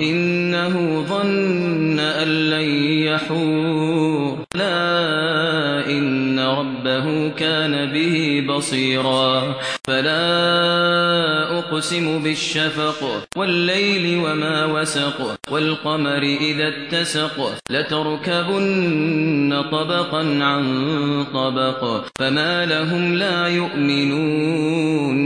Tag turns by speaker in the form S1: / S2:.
S1: إنه ظن أن لن يحور. لا إن ربه كان به بصيرا. فلا أقسم بالشفق والليل وما وسق والقمر إذا اتسق لتركبن طبقا عن طبق فما لهم لا يؤمنون.